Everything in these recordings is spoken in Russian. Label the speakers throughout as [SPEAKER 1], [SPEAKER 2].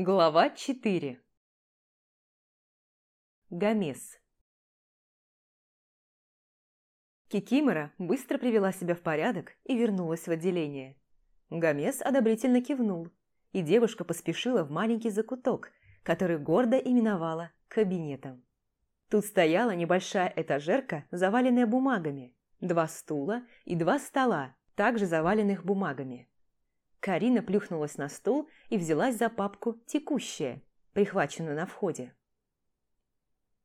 [SPEAKER 1] Глава 4 Гомес Кикимора быстро привела себя в порядок и вернулась в отделение. Гомес одобрительно кивнул, и девушка поспешила в маленький закуток, который гордо именовала кабинетом. Тут стояла небольшая этажерка, заваленная бумагами, два стула и два стола, также заваленных бумагами. Карина плюхнулась на стул и взялась за папку «Текущее», прихваченную на входе.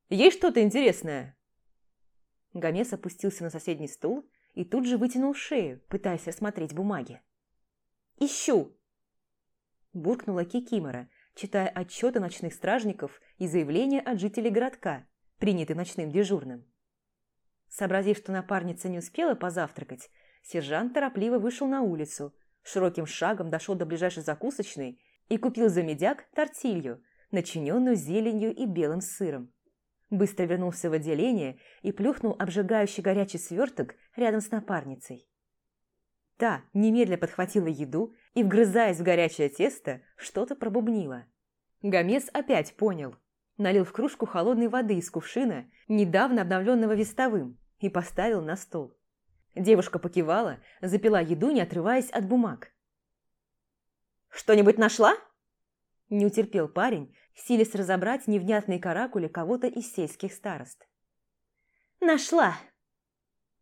[SPEAKER 1] «Есть что-то интересное?» Гомес опустился на соседний стул и тут же вытянул шею, пытаясь рассмотреть бумаги. «Ищу!» Буркнула Кикимора, читая отчеты ночных стражников и заявления от жителей городка, принятые ночным дежурным. Сообразив, что напарница не успела позавтракать, сержант торопливо вышел на улицу, широким шагом дошел до ближайшей закусочной и купил за медяк тортилью, начиненную зеленью и белым сыром. Быстро вернулся в отделение и плюхнул обжигающий горячий сверток рядом с напарницей. Та немедля подхватила еду и, вгрызаясь в горячее тесто, что-то пробубнила. Гомес опять понял. Налил в кружку холодной воды из кувшина, недавно обновленного вестовым, и поставил на стол. Девушка покивала, запила еду, не отрываясь от бумаг. «Что-нибудь нашла?» Не утерпел парень, силясь разобрать невнятные каракули кого-то из сельских старост. «Нашла!»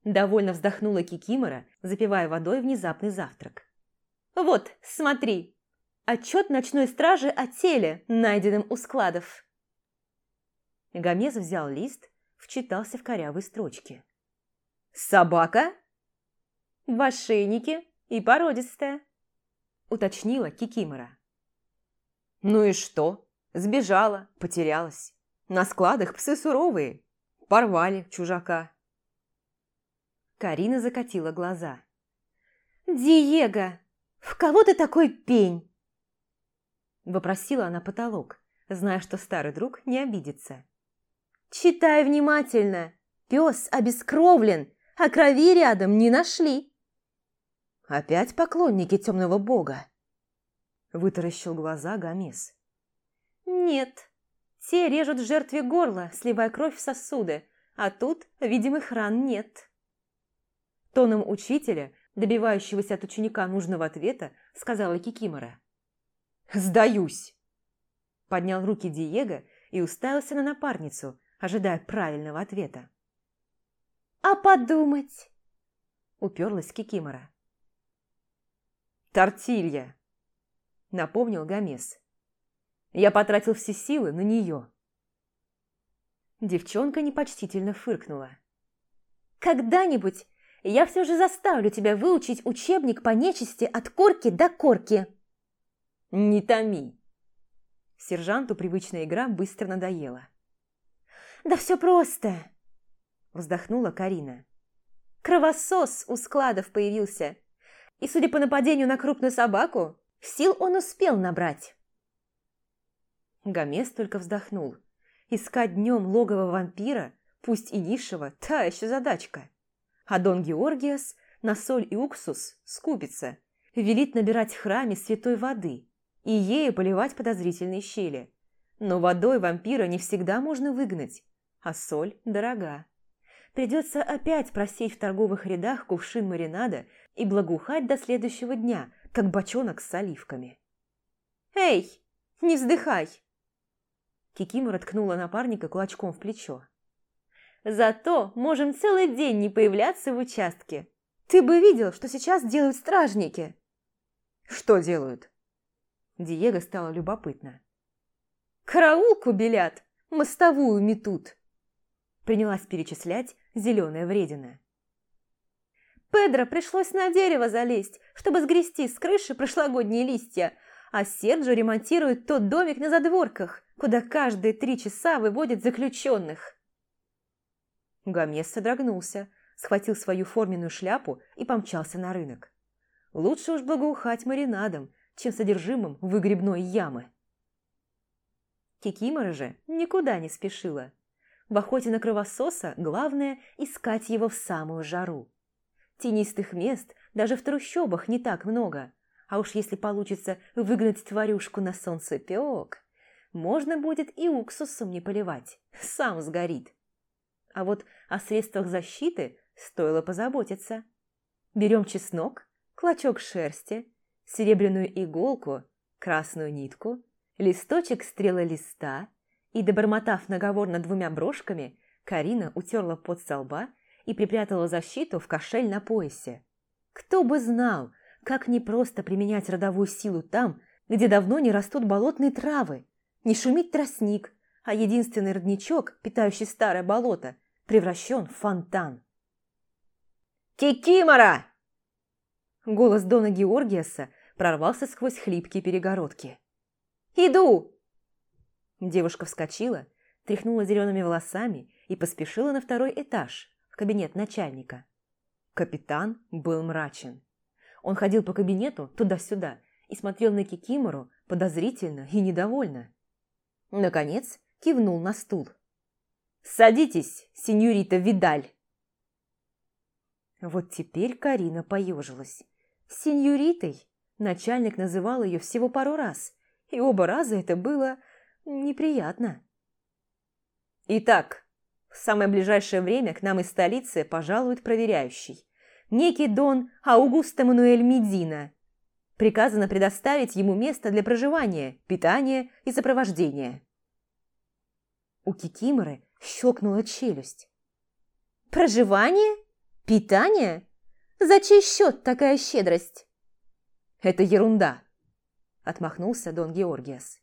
[SPEAKER 1] Довольно вздохнула Кикимора, запивая водой внезапный завтрак. «Вот, смотри! Отчет ночной стражи о теле, найденном у складов!» Гомес взял лист, вчитался в корявые строчки. «Собака?» «В ошейнике и породистая», – уточнила Кикимора. «Ну и что? Сбежала, потерялась. На складах псы суровые. Порвали чужака». Карина закатила глаза. «Диего, в кого ты такой пень?» Вопросила она потолок, зная, что старый друг не обидится. «Читай внимательно. Пес обескровлен, а крови рядом не нашли». «Опять поклонники темного бога?» Вытаращил глаза Гомес. «Нет, те режут жертве горло, сливая кровь в сосуды, а тут видимых ран нет». Тоном учителя, добивающегося от ученика нужного ответа, сказала Кикимора. «Сдаюсь!» Поднял руки Диего и уставился на напарницу, ожидая правильного ответа. «А подумать?» Уперлась Кикимора. «Тортилья!» – напомнил Гомес. «Я потратил все силы на нее». Девчонка непочтительно фыркнула. «Когда-нибудь я все же заставлю тебя выучить учебник по нечисти от корки до корки». «Не томи!» Сержанту привычная игра быстро надоела. «Да все просто!» Вздохнула Карина. «Кровосос у складов появился. И, судя по нападению на крупную собаку, сил он успел набрать. Гомес только вздохнул. Искать днем логово вампира, пусть и низшего, та еще задачка. А Дон Георгиас на соль и уксус скупится, велит набирать в храме святой воды и ею поливать подозрительные щели. Но водой вампира не всегда можно выгнать, а соль дорога. Придется опять просить в торговых рядах кувшин маринада и благоухать до следующего дня, как бочонок с оливками. «Эй, не вздыхай!» Кикимора ткнула напарника кулачком в плечо. «Зато можем целый день не появляться в участке. Ты бы видел, что сейчас делают стражники!» «Что делают?» Диего стало любопытно. «Караулку белят, мостовую метут!» Принялась перечислять зеленая вредина. Педро пришлось на дерево залезть, чтобы сгрести с крыши прошлогодние листья, а Серджо ремонтирует тот домик на задворках, куда каждые три часа выводят заключенных. Гомес содрогнулся, схватил свою форменную шляпу и помчался на рынок. Лучше уж благоухать маринадом, чем содержимым выгребной ямы. Кикимора же никуда не спешила. В охоте на кровососа главное – искать его в самую жару. Тенистых мест даже в трущобах не так много, А уж если получится выгнать тварюшку на солнцепек, можно будет и уксусом не поливать, сам сгорит. А вот о средствах защиты стоило позаботиться. Берем чеснок, клочок шерсти, серебряную иголку, красную нитку, листочек стрелы листа и, добормотав наговор над двумя брошками, Карина утерла под со лба и припрятала защиту в кошель на поясе. Кто бы знал, как непросто применять родовую силу там, где давно не растут болотные травы, не шумит тростник, а единственный родничок, питающий старое болото, превращен в фонтан.
[SPEAKER 2] «Кикимора!»
[SPEAKER 1] Голос Дона Георгиаса прорвался сквозь хлипкие перегородки.
[SPEAKER 2] «Иду!»
[SPEAKER 1] Девушка вскочила, тряхнула зелеными волосами и поспешила на второй этаж, в кабинет начальника. Капитан был мрачен. Он ходил по кабинету туда-сюда и смотрел на Кикимору подозрительно и недовольно. Наконец кивнул на стул. «Садитесь, сеньорита Видаль!» Вот теперь Карина поежилась. Сеньоритой начальник называл ее всего пару раз, и оба раза это было неприятно. «Итак, в самое ближайшее время к нам из столицы пожалует проверяющий. Некий Дон Аугусто Мануэль Медина. Приказано предоставить ему место для проживания, питания и сопровождения». У Кикиморы щелкнула челюсть.
[SPEAKER 2] «Проживание? Питание? За чей счет такая щедрость?»
[SPEAKER 1] «Это ерунда», – отмахнулся Дон Георгиас.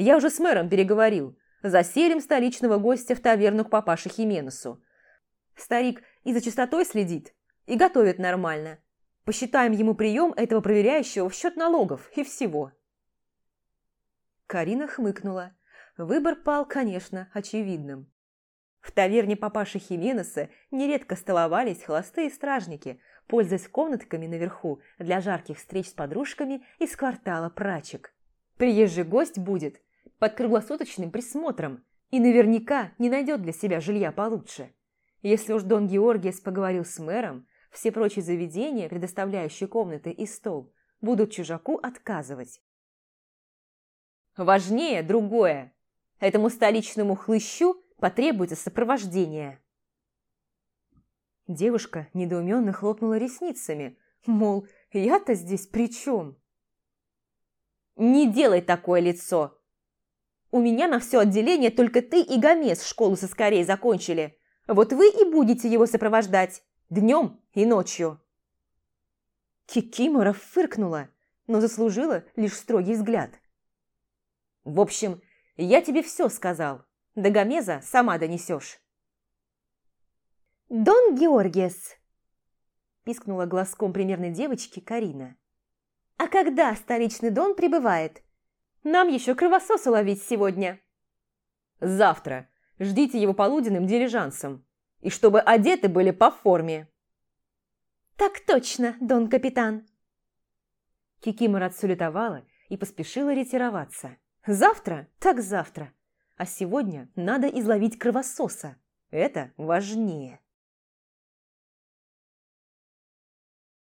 [SPEAKER 1] «Я уже с мэром переговорил. Заселим столичного гостя в таверну к папаше Хименесу. Старик и за чистотой следит, и готовит нормально. Посчитаем ему прием этого проверяющего в счет налогов и всего». Карина хмыкнула. Выбор пал, конечно, очевидным. В таверне папаши Хименеса нередко столовались холостые стражники, пользуясь комнатками наверху для жарких встреч с подружками из квартала прачек. Приезжий гость будет под круглосуточным присмотром и наверняка не найдет для себя жилья получше. Если уж Дон Георгиес поговорил с мэром, все прочие заведения, предоставляющие комнаты и стол, будут чужаку отказывать. Важнее другое. Этому столичному хлыщу потребуется сопровождение. Девушка недоуменно хлопнула ресницами, мол, я-то здесь при чем? «Не делай такое лицо! У меня на все отделение только ты и Гомес школу соскорей закончили. Вот вы и будете его сопровождать днем и ночью». Кикимора фыркнула, но заслужила лишь строгий взгляд. «В общем, я тебе все сказал. До Гомеза сама донесешь».
[SPEAKER 2] «Дон Георгиес!» – пискнула глазком примерной девочки Карина. «А когда столичный Дон прибывает? Нам еще кровососа ловить сегодня».
[SPEAKER 1] «Завтра. Ждите его полуденным дилижансом. И чтобы одеты были по форме».
[SPEAKER 2] «Так точно, Дон Капитан!»
[SPEAKER 1] Кикимора отсулетовала и поспешила ретироваться. Завтра? Так завтра. А сегодня надо изловить кровососа. Это важнее.